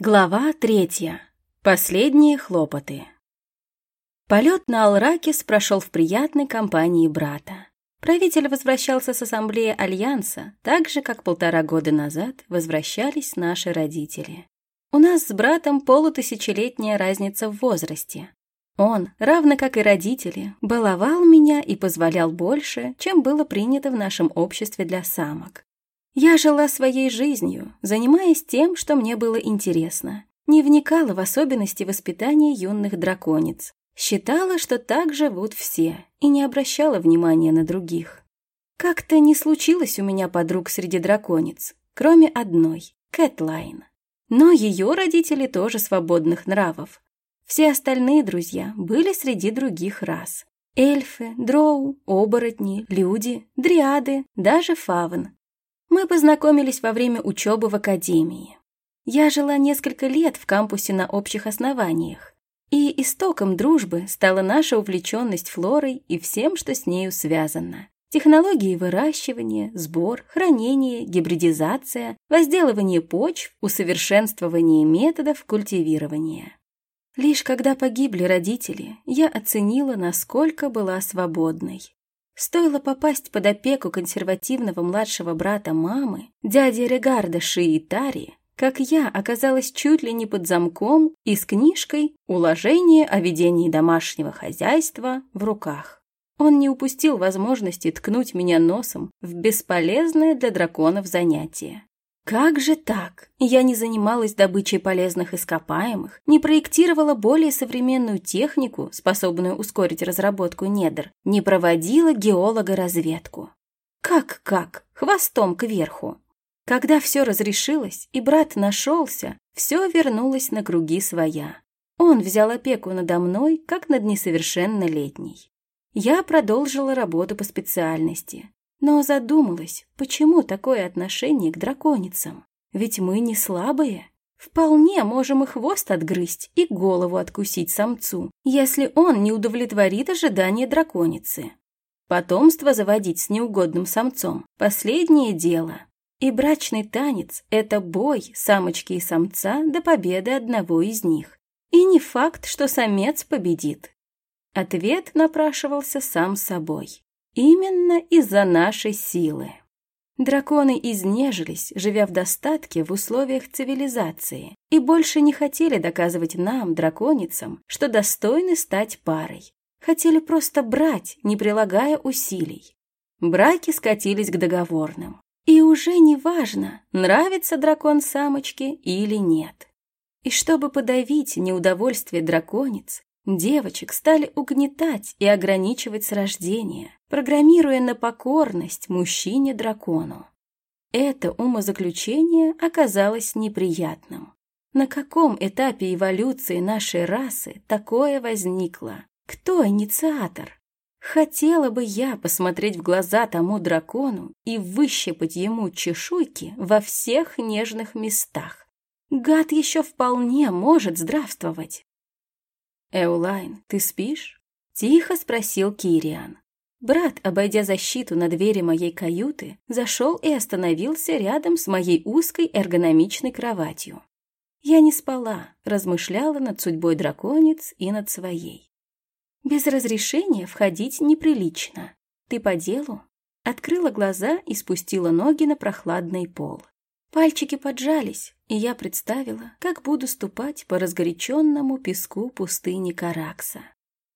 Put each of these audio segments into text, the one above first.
Глава третья. Последние хлопоты. Полет на Алракис прошел в приятной компании брата. Правитель возвращался с ассамблеи Альянса, так же, как полтора года назад возвращались наши родители. У нас с братом полутысячелетняя разница в возрасте. Он, равно как и родители, баловал меня и позволял больше, чем было принято в нашем обществе для самок. Я жила своей жизнью, занимаясь тем, что мне было интересно. Не вникала в особенности воспитания юных драконец. Считала, что так живут все, и не обращала внимания на других. Как-то не случилось у меня подруг среди драконец, кроме одной, Кэтлайн. Но ее родители тоже свободных нравов. Все остальные друзья были среди других рас. Эльфы, дроу, оборотни, люди, дриады, даже фавн. Мы познакомились во время учебы в академии. Я жила несколько лет в кампусе на общих основаниях, и истоком дружбы стала наша увлеченность флорой и всем, что с нею связано. Технологии выращивания, сбор, хранение, гибридизация, возделывание почв, усовершенствование методов культивирования. Лишь когда погибли родители, я оценила, насколько была свободной. Стоило попасть под опеку консервативного младшего брата мамы, дяди Регарда Шиитари, как я оказалась чуть ли не под замком и с книжкой «Уложение о ведении домашнего хозяйства» в руках. Он не упустил возможности ткнуть меня носом в бесполезное для драконов занятие. Как же так? Я не занималась добычей полезных ископаемых, не проектировала более современную технику, способную ускорить разработку недр, не проводила геолога-разведку. Как-как? Хвостом кверху. Когда все разрешилось и брат нашелся, все вернулось на круги своя. Он взял опеку надо мной, как над несовершеннолетней. Я продолжила работу по специальности, но задумалась, почему такое отношение к драконицам? Ведь мы не слабые. Вполне можем и хвост отгрызть, и голову откусить самцу, если он не удовлетворит ожидания драконицы. Потомство заводить с неугодным самцом – последнее дело. И брачный танец – это бой самочки и самца до победы одного из них. И не факт, что самец победит. Ответ напрашивался сам собой. Именно из-за нашей силы. Драконы изнежились, живя в достатке в условиях цивилизации, и больше не хотели доказывать нам, драконицам, что достойны стать парой. Хотели просто брать, не прилагая усилий. Браки скатились к договорным. И уже не важно, нравится дракон самочке или нет. И чтобы подавить неудовольствие драконец, Девочек стали угнетать и ограничивать с рождения, программируя на покорность мужчине-дракону. Это умозаключение оказалось неприятным. На каком этапе эволюции нашей расы такое возникло? Кто инициатор? Хотела бы я посмотреть в глаза тому дракону и выщипать ему чешуйки во всех нежных местах. Гад еще вполне может здравствовать. «Эулайн, ты спишь?» — тихо спросил Кириан. Брат, обойдя защиту на двери моей каюты, зашел и остановился рядом с моей узкой эргономичной кроватью. Я не спала, размышляла над судьбой драконец и над своей. Без разрешения входить неприлично. Ты по делу? Открыла глаза и спустила ноги на прохладный пол. Пальчики поджались, и я представила, как буду ступать по разгоряченному песку пустыни Каракса.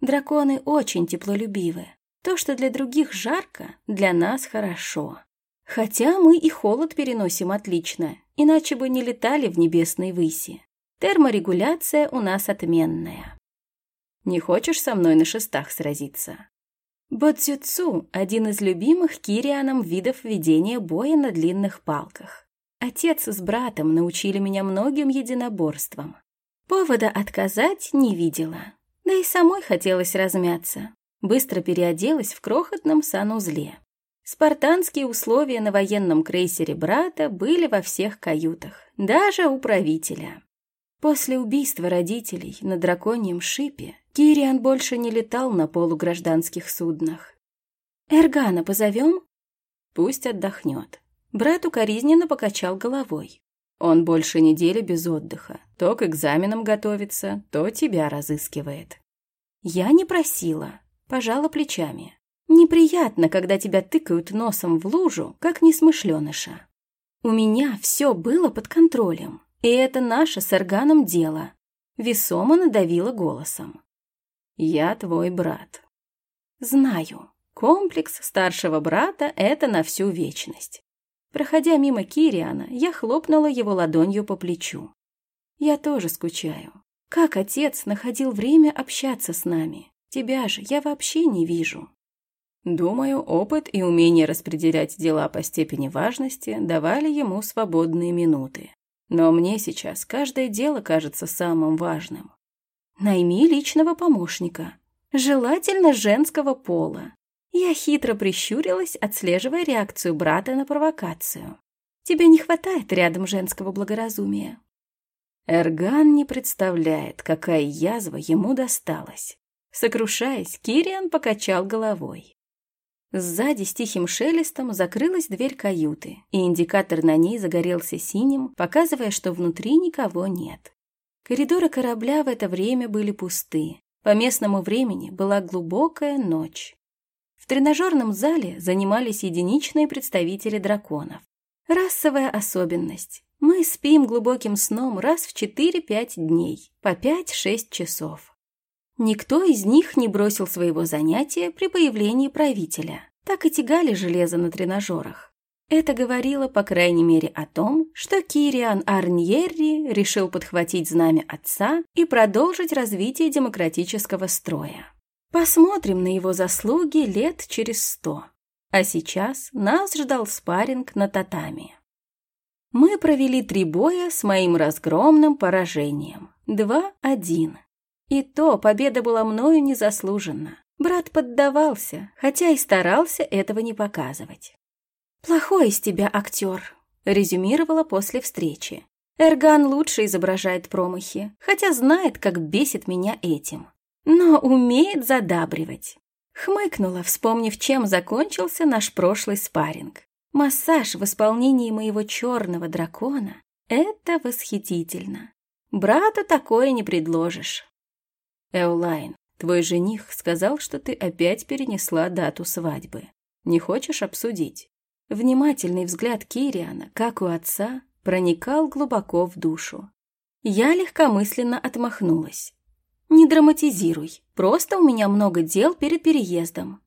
Драконы очень теплолюбивы. То, что для других жарко, для нас хорошо. Хотя мы и холод переносим отлично, иначе бы не летали в небесной выси. Терморегуляция у нас отменная. Не хочешь со мной на шестах сразиться? Бодзюцу – один из любимых Кирианом видов ведения боя на длинных палках. Отец с братом научили меня многим единоборствам. Повода отказать не видела. Да и самой хотелось размяться. Быстро переоделась в крохотном санузле. Спартанские условия на военном крейсере брата были во всех каютах, даже у правителя. После убийства родителей на драконьем шипе Кириан больше не летал на полугражданских суднах. «Эргана позовем?» «Пусть отдохнет», Брат укоризненно покачал головой. Он больше недели без отдыха. То к экзаменам готовится, то тебя разыскивает. Я не просила, пожала плечами. Неприятно, когда тебя тыкают носом в лужу, как несмышленыша. У меня все было под контролем, и это наше с органом дело. Весомо надавила голосом. Я твой брат. Знаю. Комплекс старшего брата — это на всю вечность. Проходя мимо Кириана, я хлопнула его ладонью по плечу. Я тоже скучаю. Как отец находил время общаться с нами? Тебя же я вообще не вижу. Думаю, опыт и умение распределять дела по степени важности давали ему свободные минуты. Но мне сейчас каждое дело кажется самым важным. Найми личного помощника, желательно женского пола. Я хитро прищурилась, отслеживая реакцию брата на провокацию. Тебе не хватает рядом женского благоразумия. Эрган не представляет, какая язва ему досталась. Сокрушаясь, Кириан покачал головой. Сзади с тихим шелестом закрылась дверь каюты, и индикатор на ней загорелся синим, показывая, что внутри никого нет. Коридоры корабля в это время были пусты. По местному времени была глубокая ночь. Тренажерном зале занимались единичные представители драконов. Расовая особенность. Мы спим глубоким сном раз в 4-5 дней, по 5-6 часов. Никто из них не бросил своего занятия при появлении правителя. Так и тягали железо на тренажерах. Это говорило, по крайней мере, о том, что Кириан Арньерри решил подхватить знамя отца и продолжить развитие демократического строя. Посмотрим на его заслуги лет через сто. А сейчас нас ждал спарринг на татами. Мы провели три боя с моим разгромным поражением. Два-один. И то победа была мною незаслуженна. Брат поддавался, хотя и старался этого не показывать. «Плохой из тебя актер», — резюмировала после встречи. Эрган лучше изображает промахи, хотя знает, как бесит меня этим но умеет задабривать. Хмыкнула, вспомнив, чем закончился наш прошлый спарринг. Массаж в исполнении моего черного дракона — это восхитительно. Брату такое не предложишь. Эулайн, твой жених сказал, что ты опять перенесла дату свадьбы. Не хочешь обсудить? Внимательный взгляд Кириана, как у отца, проникал глубоко в душу. Я легкомысленно отмахнулась. Не драматизируй, просто у меня много дел перед переездом.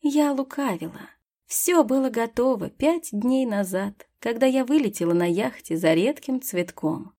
Я лукавила. Все было готово пять дней назад, когда я вылетела на яхте за редким цветком.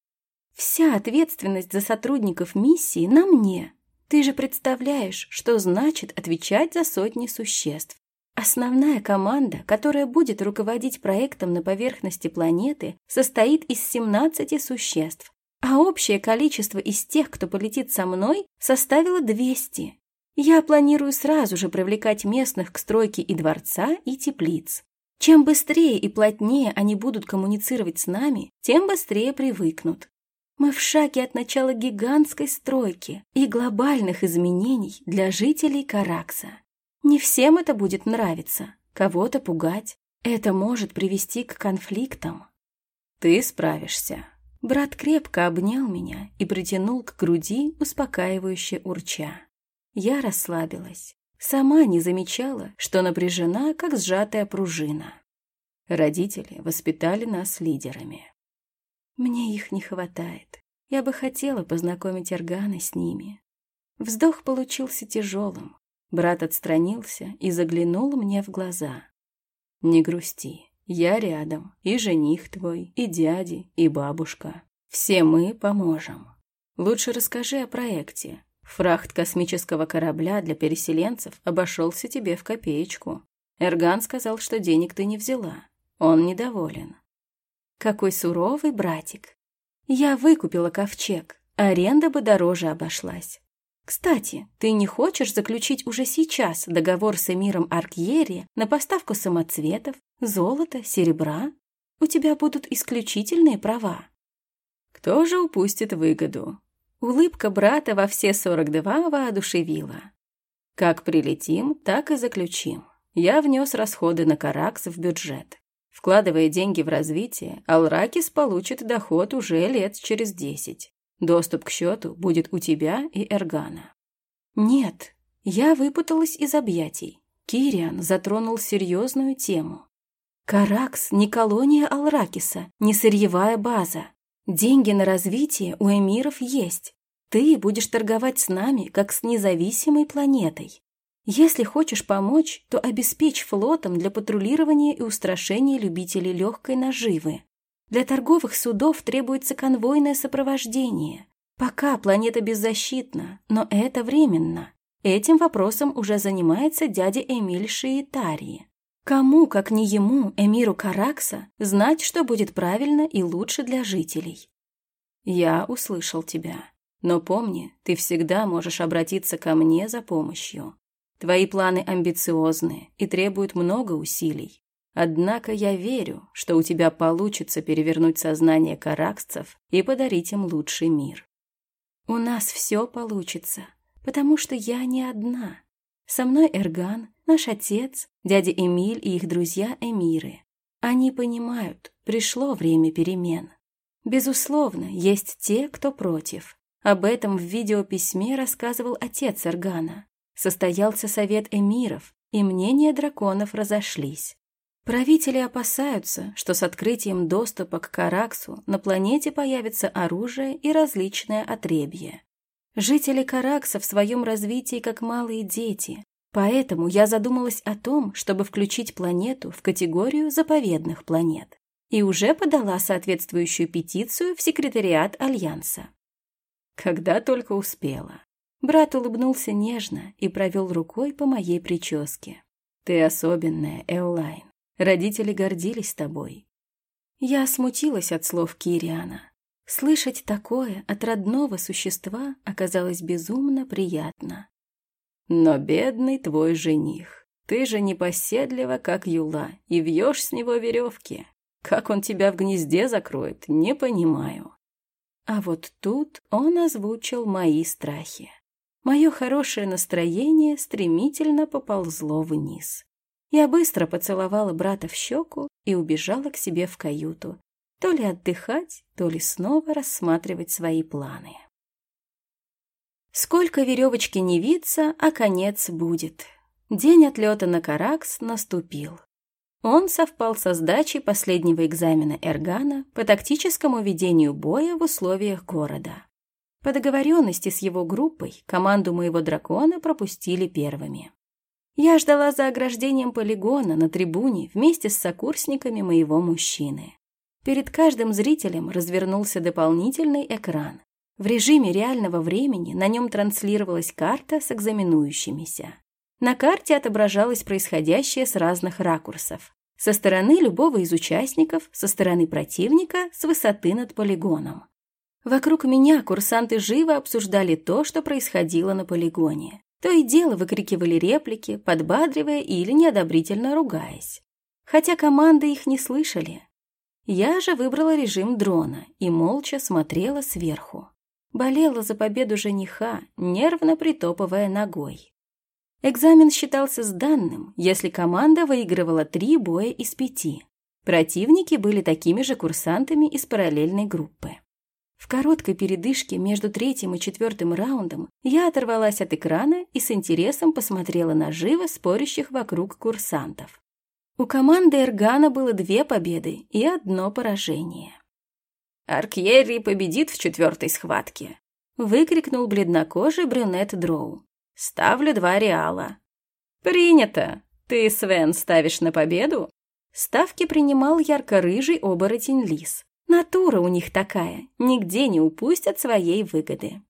Вся ответственность за сотрудников миссии на мне. Ты же представляешь, что значит отвечать за сотни существ. Основная команда, которая будет руководить проектом на поверхности планеты, состоит из 17 существ, а общее количество из тех, кто полетит со мной, составило 200. Я планирую сразу же привлекать местных к стройке и дворца, и теплиц. Чем быстрее и плотнее они будут коммуницировать с нами, тем быстрее привыкнут. Мы в шаге от начала гигантской стройки и глобальных изменений для жителей Каракса. Не всем это будет нравиться, кого-то пугать. Это может привести к конфликтам. Ты справишься. Брат крепко обнял меня и притянул к груди, успокаивающе урча. Я расслабилась. Сама не замечала, что напряжена, как сжатая пружина. Родители воспитали нас лидерами. Мне их не хватает. Я бы хотела познакомить Органа с ними. Вздох получился тяжелым. Брат отстранился и заглянул мне в глаза. «Не грусти. Я рядом, и жених твой, и дяди, и бабушка. Все мы поможем. Лучше расскажи о проекте. Фрахт космического корабля для переселенцев обошелся тебе в копеечку. Эрган сказал, что денег ты не взяла. Он недоволен. Какой суровый братик. Я выкупила ковчег. Аренда бы дороже обошлась. Кстати, ты не хочешь заключить уже сейчас договор с эмиром Аркьери на поставку самоцветов, золота, серебра? У тебя будут исключительные права. Кто же упустит выгоду? Улыбка брата во все 42 воодушевила. Как прилетим, так и заключим. Я внес расходы на Каракс в бюджет. Вкладывая деньги в развитие, Алракис получит доход уже лет через десять. Доступ к счету будет у тебя и Эргана. Нет, я выпуталась из объятий. Кириан затронул серьезную тему. Каракс не колония Алракиса, не сырьевая база. Деньги на развитие у эмиров есть. Ты будешь торговать с нами, как с независимой планетой. Если хочешь помочь, то обеспечь флотом для патрулирования и устрашения любителей легкой наживы. Для торговых судов требуется конвойное сопровождение. Пока планета беззащитна, но это временно. Этим вопросом уже занимается дядя Эмиль Шиитарии. Кому, как не ему, эмиру Каракса, знать, что будет правильно и лучше для жителей? Я услышал тебя. Но помни, ты всегда можешь обратиться ко мне за помощью. Твои планы амбициозны и требуют много усилий. Однако я верю, что у тебя получится перевернуть сознание караксцев и подарить им лучший мир. У нас все получится, потому что я не одна. Со мной Эрган, наш отец, дядя Эмиль и их друзья Эмиры. Они понимают, пришло время перемен. Безусловно, есть те, кто против. Об этом в видеописьме рассказывал отец Эргана. Состоялся совет эмиров, и мнения драконов разошлись. Правители опасаются, что с открытием доступа к Караксу на планете появится оружие и различное отребье. Жители Каракса в своем развитии как малые дети, поэтому я задумалась о том, чтобы включить планету в категорию заповедных планет и уже подала соответствующую петицию в секретариат Альянса. Когда только успела. Брат улыбнулся нежно и провел рукой по моей прическе. «Ты особенная, Эолайн. Родители гордились тобой». Я смутилась от слов Кириана. Слышать такое от родного существа оказалось безумно приятно. «Но бедный твой жених. Ты же непоседлива, как юла, и вьешь с него веревки. Как он тебя в гнезде закроет, не понимаю». А вот тут он озвучил мои страхи мое хорошее настроение стремительно поползло вниз. Я быстро поцеловала брата в щеку и убежала к себе в каюту, то ли отдыхать, то ли снова рассматривать свои планы. Сколько веревочки не виться, а конец будет. День отлета на Каракс наступил. Он совпал со сдачей последнего экзамена Эргана по тактическому ведению боя в условиях города. По договоренности с его группой команду моего дракона пропустили первыми. Я ждала за ограждением полигона на трибуне вместе с сокурсниками моего мужчины. Перед каждым зрителем развернулся дополнительный экран. В режиме реального времени на нем транслировалась карта с экзаменующимися. На карте отображалось происходящее с разных ракурсов. Со стороны любого из участников, со стороны противника, с высоты над полигоном. Вокруг меня курсанты живо обсуждали то, что происходило на полигоне. То и дело выкрикивали реплики, подбадривая или неодобрительно ругаясь. Хотя команды их не слышали. Я же выбрала режим дрона и молча смотрела сверху. Болела за победу жениха, нервно притопывая ногой. Экзамен считался сданным, если команда выигрывала три боя из пяти. Противники были такими же курсантами из параллельной группы. В короткой передышке между третьим и четвертым раундом я оторвалась от экрана и с интересом посмотрела на живо спорящих вокруг курсантов. У команды Эргана было две победы и одно поражение. «Аркьерри победит в четвертой схватке!» — выкрикнул бледнокожий брюнет Дроу. «Ставлю два реала». «Принято! Ты, Свен, ставишь на победу?» Ставки принимал ярко-рыжий оборотень Лис. Натура у них такая, нигде не упустят своей выгоды.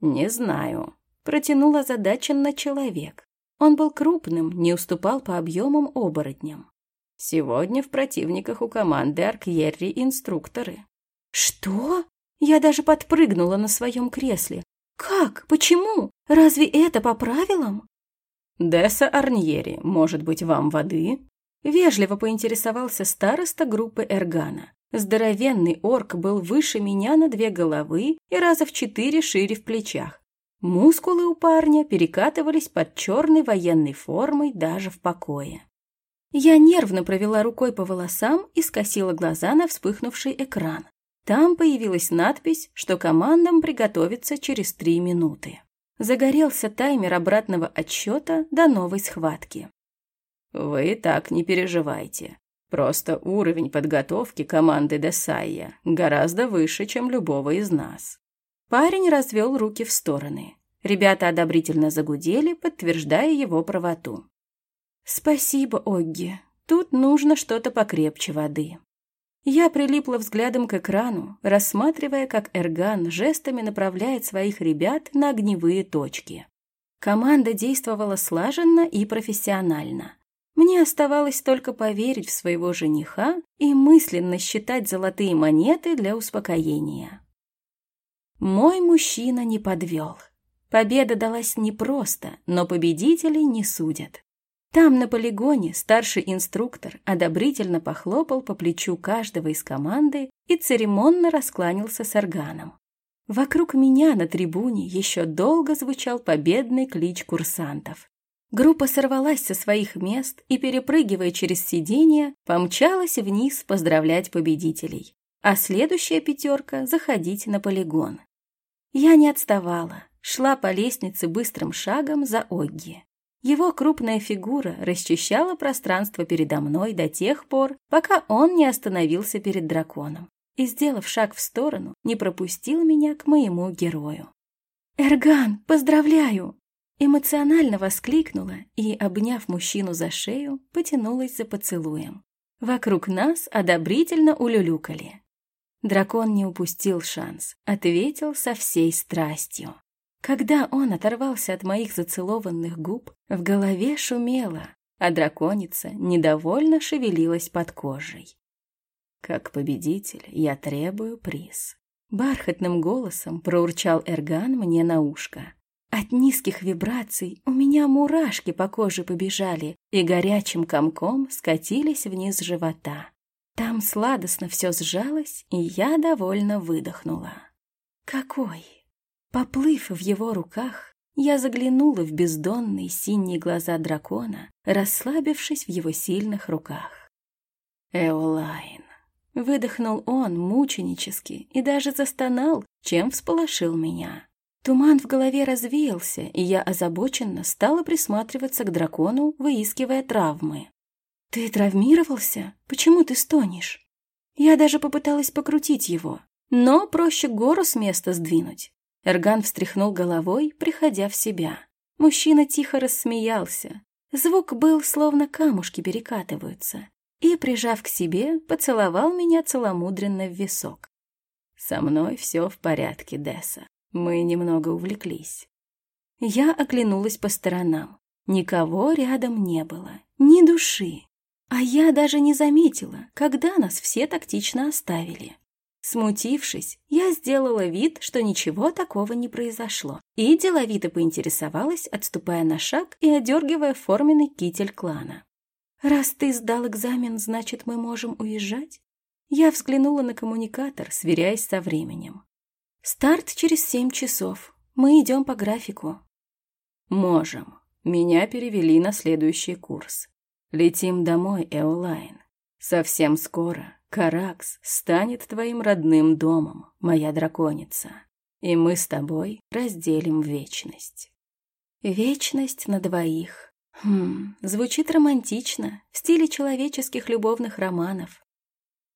«Не знаю», — протянул озадаченно человек. Он был крупным, не уступал по объемам оборотням. Сегодня в противниках у команды Аркьерри инструкторы. «Что?» Я даже подпрыгнула на своем кресле. «Как? Почему? Разве это по правилам?» «Десса Арньери, может быть, вам воды?» Вежливо поинтересовался староста группы Эргана. Здоровенный орк был выше меня на две головы и раза в четыре шире в плечах. Мускулы у парня перекатывались под черной военной формой даже в покое. Я нервно провела рукой по волосам и скосила глаза на вспыхнувший экран. Там появилась надпись, что командам приготовиться через три минуты. Загорелся таймер обратного отсчета до новой схватки. «Вы так не переживайте. Просто уровень подготовки команды Десайя гораздо выше, чем любого из нас». Парень развел руки в стороны. Ребята одобрительно загудели, подтверждая его правоту. «Спасибо, Огги. Тут нужно что-то покрепче воды». Я прилипла взглядом к экрану, рассматривая, как Эрган жестами направляет своих ребят на огневые точки. Команда действовала слаженно и профессионально. Мне оставалось только поверить в своего жениха и мысленно считать золотые монеты для успокоения. Мой мужчина не подвел. Победа далась непросто, но победителей не судят. Там, на полигоне, старший инструктор одобрительно похлопал по плечу каждого из команды и церемонно раскланялся с органом. Вокруг меня на трибуне еще долго звучал победный клич курсантов. Группа сорвалась со своих мест и, перепрыгивая через сиденья, помчалась вниз поздравлять победителей, а следующая пятерка — заходить на полигон. Я не отставала, шла по лестнице быстрым шагом за Огги. Его крупная фигура расчищала пространство передо мной до тех пор, пока он не остановился перед драконом и, сделав шаг в сторону, не пропустил меня к моему герою. «Эрган, поздравляю!» Эмоционально воскликнула и, обняв мужчину за шею, потянулась за поцелуем. Вокруг нас одобрительно улюлюкали. Дракон не упустил шанс, ответил со всей страстью. Когда он оторвался от моих зацелованных губ, в голове шумело, а драконица недовольно шевелилась под кожей. «Как победитель я требую приз», — бархатным голосом проурчал Эрган мне на ушко. От низких вибраций у меня мурашки по коже побежали и горячим комком скатились вниз живота. Там сладостно все сжалось, и я довольно выдохнула. «Какой?» Поплыв в его руках, я заглянула в бездонные синие глаза дракона, расслабившись в его сильных руках. «Эолайн!» — выдохнул он мученически и даже застонал, чем всполошил меня. Туман в голове развеялся, и я озабоченно стала присматриваться к дракону, выискивая травмы. «Ты травмировался? Почему ты стонешь?» Я даже попыталась покрутить его, но проще гору с места сдвинуть. Эрган встряхнул головой, приходя в себя. Мужчина тихо рассмеялся. Звук был, словно камушки перекатываются. И, прижав к себе, поцеловал меня целомудренно в висок. «Со мной все в порядке, Десса. Мы немного увлеклись». Я оглянулась по сторонам. Никого рядом не было, ни души. А я даже не заметила, когда нас все тактично оставили. Смутившись, я сделала вид, что ничего такого не произошло, и деловито поинтересовалась, отступая на шаг и одергивая форменный китель клана. «Раз ты сдал экзамен, значит, мы можем уезжать?» Я взглянула на коммуникатор, сверяясь со временем. «Старт через семь часов. Мы идем по графику». «Можем. Меня перевели на следующий курс. Летим домой, Эолайн. Совсем скоро Каракс станет твоим родным домом, моя драконица, и мы с тобой разделим вечность. Вечность на двоих. Хм, звучит романтично, в стиле человеческих любовных романов.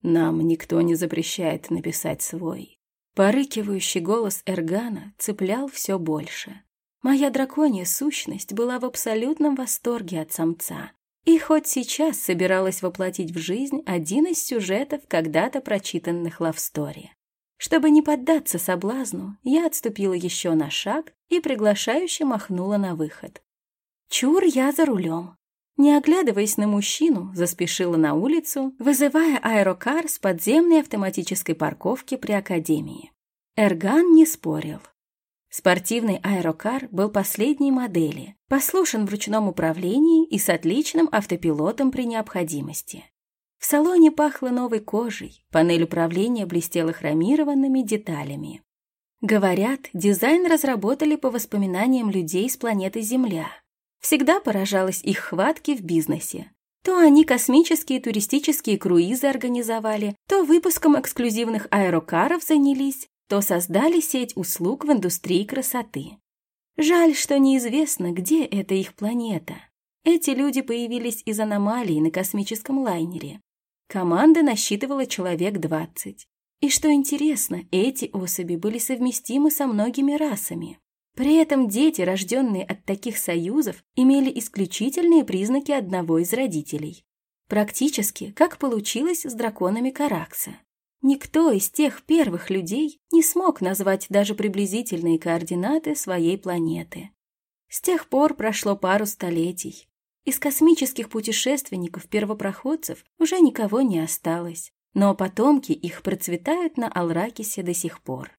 Нам никто не запрещает написать свой. Порыкивающий голос Эргана цеплял все больше. Моя драконья сущность была в абсолютном восторге от самца, и хоть сейчас собиралась воплотить в жизнь один из сюжетов когда-то прочитанных лавстори. Чтобы не поддаться соблазну, я отступила еще на шаг и приглашающе махнула на выход. Чур я за рулем. Не оглядываясь на мужчину, заспешила на улицу, вызывая аэрокар с подземной автоматической парковки при Академии. Эрган не спорил. Спортивный аэрокар был последней модели, послушен в ручном управлении и с отличным автопилотом при необходимости. В салоне пахло новой кожей, панель управления блестела хромированными деталями. Говорят, дизайн разработали по воспоминаниям людей с планеты Земля. Всегда поражалась их хватке в бизнесе. То они космические туристические круизы организовали, то выпуском эксклюзивных аэрокаров занялись, то создали сеть услуг в индустрии красоты. Жаль, что неизвестно, где эта их планета. Эти люди появились из аномалий на космическом лайнере. Команда насчитывала человек 20. И что интересно, эти особи были совместимы со многими расами. При этом дети, рожденные от таких союзов, имели исключительные признаки одного из родителей. Практически, как получилось с драконами Каракса. Никто из тех первых людей не смог назвать даже приблизительные координаты своей планеты. С тех пор прошло пару столетий. Из космических путешественников-первопроходцев уже никого не осталось, но потомки их процветают на Алракисе до сих пор.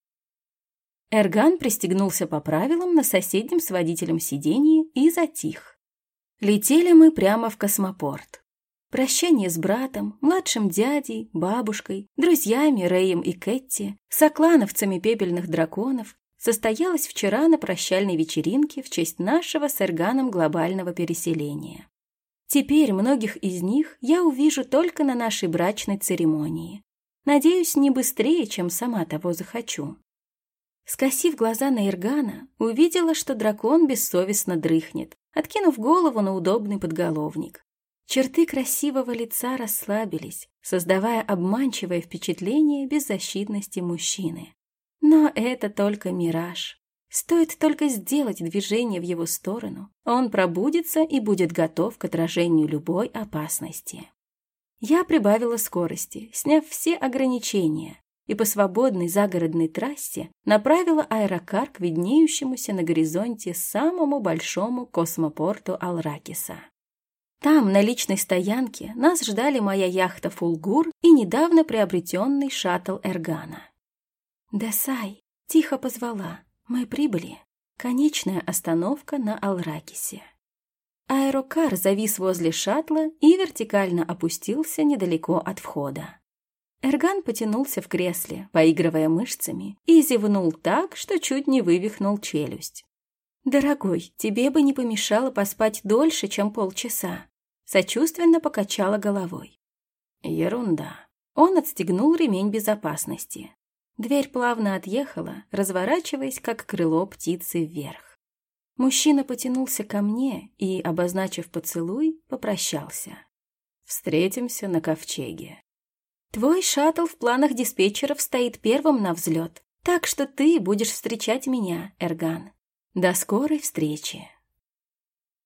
Эрган пристегнулся по правилам на соседнем с водителем сиденье и затих. Летели мы прямо в космопорт. Прощание с братом, младшим дядей, бабушкой, друзьями Рэем и Кэтти, соклановцами пепельных драконов состоялось вчера на прощальной вечеринке в честь нашего с Эрганом глобального переселения. Теперь многих из них я увижу только на нашей брачной церемонии. Надеюсь, не быстрее, чем сама того захочу. Скосив глаза на Иргана, увидела, что дракон бессовестно дрыхнет, откинув голову на удобный подголовник. Черты красивого лица расслабились, создавая обманчивое впечатление беззащитности мужчины. Но это только мираж. Стоит только сделать движение в его сторону, он пробудится и будет готов к отражению любой опасности. Я прибавила скорости, сняв все ограничения, и по свободной загородной трассе направила аэрокар к виднеющемуся на горизонте самому большому космопорту Алракиса. Там, на личной стоянке, нас ждали моя яхта «Фулгур» и недавно приобретенный шаттл Эргана. «Десай!» — тихо позвала. «Мы прибыли. Конечная остановка на Алракисе». Аэрокар завис возле шаттла и вертикально опустился недалеко от входа. Эрган потянулся в кресле, поигрывая мышцами, и зевнул так, что чуть не вывихнул челюсть. «Дорогой, тебе бы не помешало поспать дольше, чем полчаса», сочувственно покачала головой. «Ерунда». Он отстегнул ремень безопасности. Дверь плавно отъехала, разворачиваясь, как крыло птицы вверх. Мужчина потянулся ко мне и, обозначив поцелуй, попрощался. «Встретимся на ковчеге». Твой шаттл в планах диспетчеров стоит первым на взлет, так что ты будешь встречать меня, Эрган. До скорой встречи.